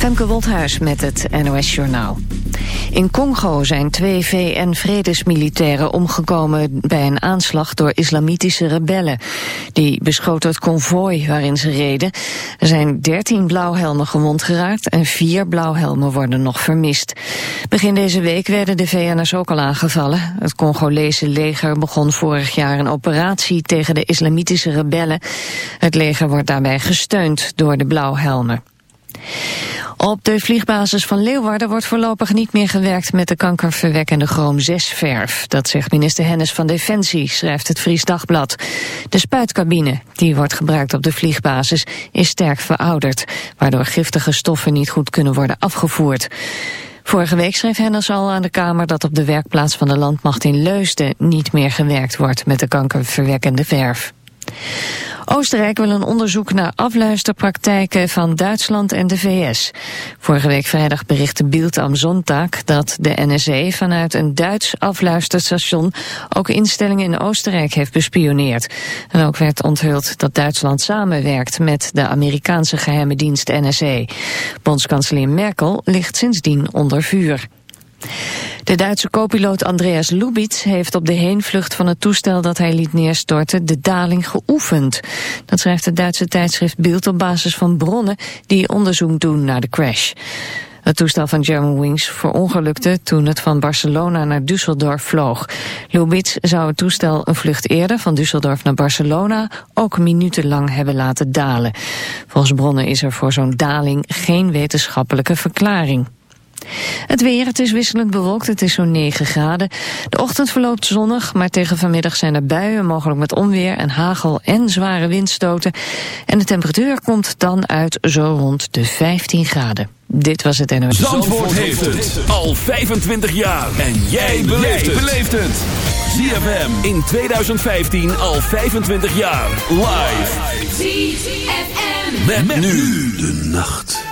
Femke Woldhuis met het NOS Journaal. In Congo zijn twee VN-vredesmilitairen omgekomen bij een aanslag door islamitische rebellen. Die beschoten het konvooi waarin ze reden. Er zijn 13 blauwhelmen gewond geraakt en vier blauwhelmen worden nog vermist. Begin deze week werden de VN'ers ook al aangevallen. Het Congolese leger begon vorig jaar een operatie tegen de islamitische rebellen. Het leger wordt daarbij gesteund door de blauwhelmen. Op de vliegbasis van Leeuwarden wordt voorlopig niet meer gewerkt met de kankerverwekkende chroom-6-verf. Dat zegt minister Hennis van Defensie, schrijft het Fries Dagblad. De spuitcabine, die wordt gebruikt op de vliegbasis, is sterk verouderd, waardoor giftige stoffen niet goed kunnen worden afgevoerd. Vorige week schreef Hennis al aan de Kamer dat op de werkplaats van de landmacht in Leusden niet meer gewerkt wordt met de kankerverwekkende verf. Oostenrijk wil een onderzoek naar afluisterpraktijken van Duitsland en de VS. Vorige week vrijdag berichtte Bild am Sonntag dat de NSE vanuit een Duits afluisterstation ook instellingen in Oostenrijk heeft bespioneerd. En ook werd onthuld dat Duitsland samenwerkt met de Amerikaanse geheime dienst NSE. Bondskanselier Merkel ligt sindsdien onder vuur. De Duitse co-piloot Andreas Lubitz heeft op de heenvlucht van het toestel dat hij liet neerstorten de daling geoefend. Dat schrijft het Duitse tijdschrift Beeld op basis van bronnen die onderzoek doen naar de crash. Het toestel van Germanwings verongelukte toen het van Barcelona naar Düsseldorf vloog. Lubitz zou het toestel een vlucht eerder van Düsseldorf naar Barcelona ook minutenlang hebben laten dalen. Volgens bronnen is er voor zo'n daling geen wetenschappelijke verklaring. Het weer, het is wisselend bewolkt, het is zo'n 9 graden. De ochtend verloopt zonnig, maar tegen vanmiddag zijn er buien, mogelijk met onweer en hagel en zware windstoten. En de temperatuur komt dan uit zo rond de 15 graden. Dit was het NOS. Zandvoort, Zandvoort heeft het al 25 jaar. En jij beleeft het. ZFM in 2015 al 25 jaar. Live. ZFM. met nu de nacht.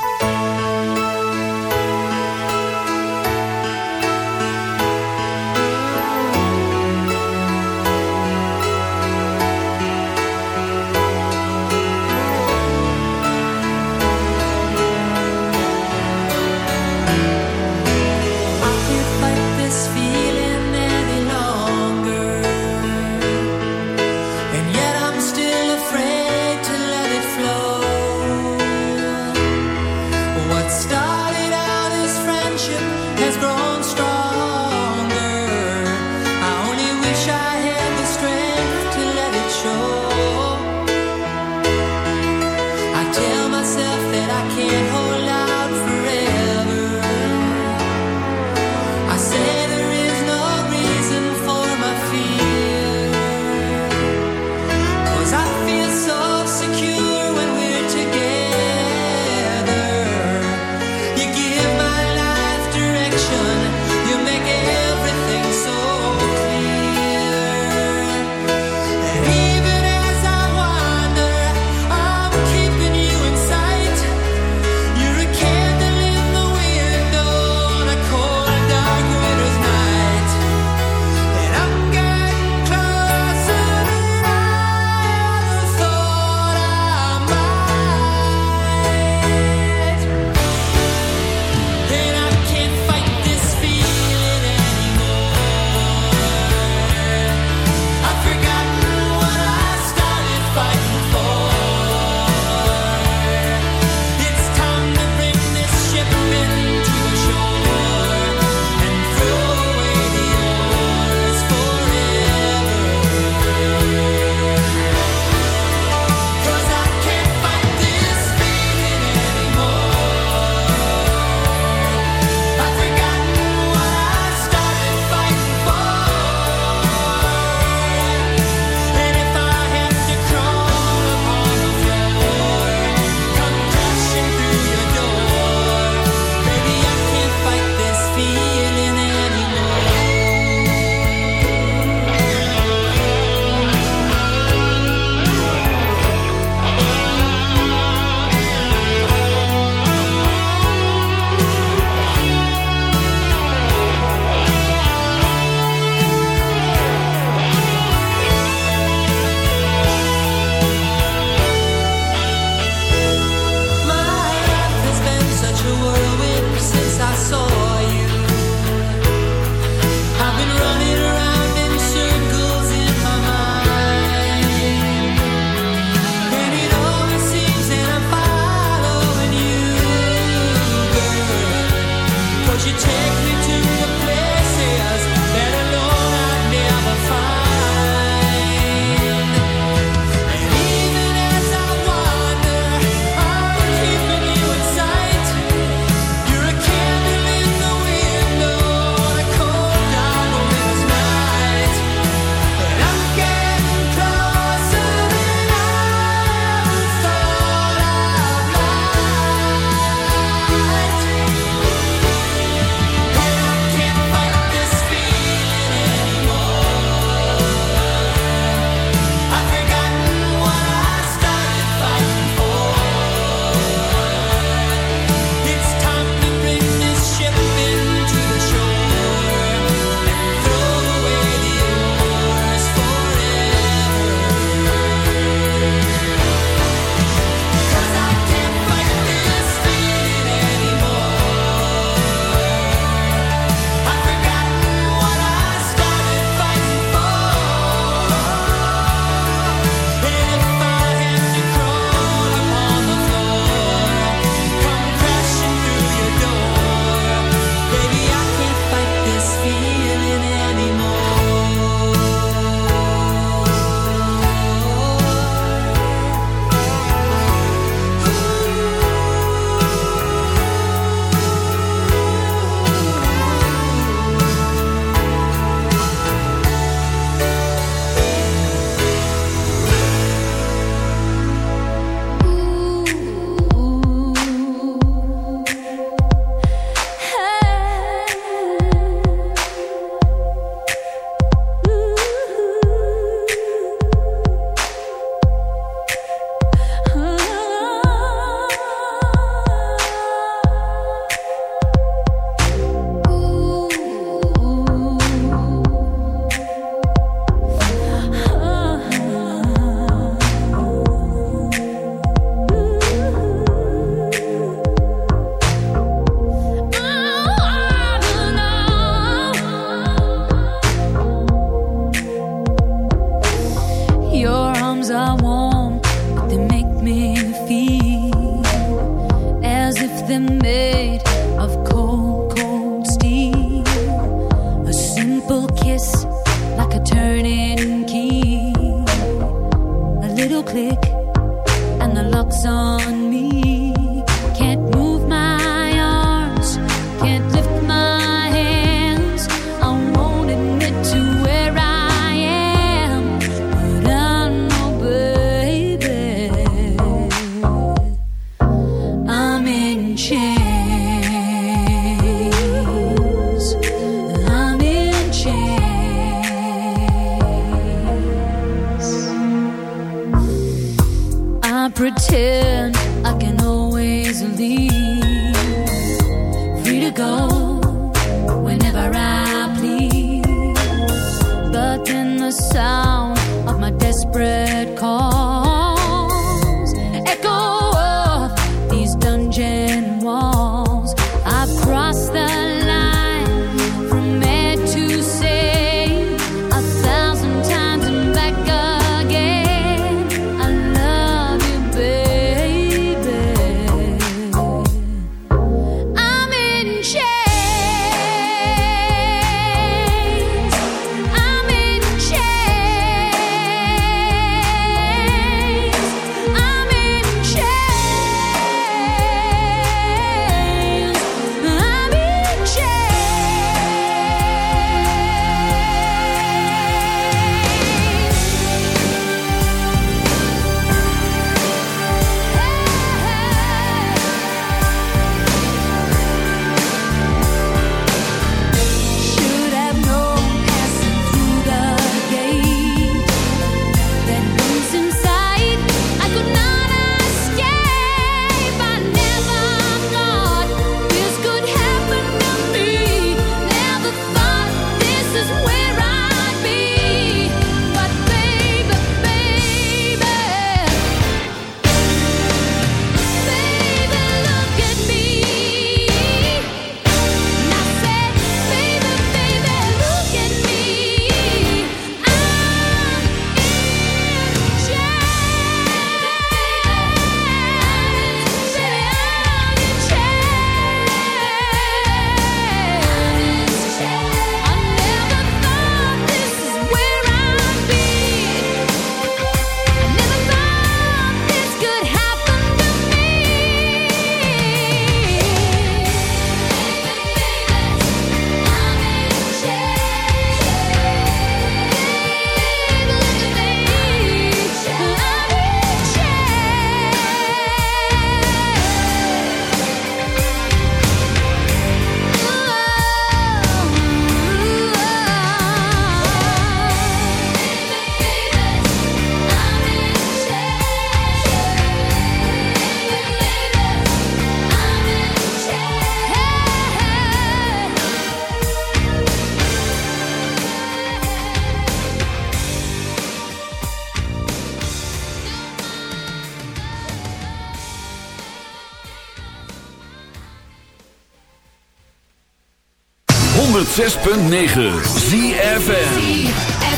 106.9 ZFN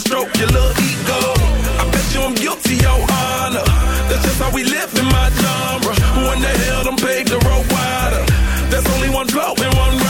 and stroke your little ego. I bet you I'm guilty, your honor. That's just how we live in my genre. Who in the hell done paved the road wider? There's only one blow and one ride.